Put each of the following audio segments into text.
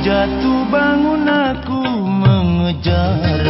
jatuh bangun aku mengejar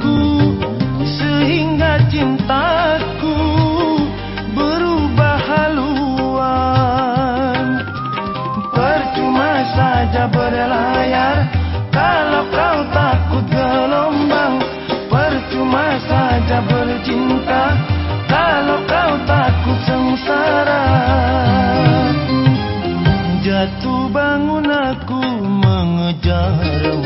jatuh bangun aku mengejarmu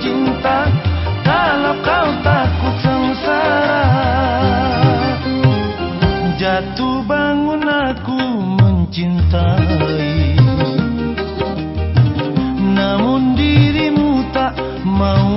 bercinta kalau kau takut sengsara. Jatuh bangun aku mencintai. Mau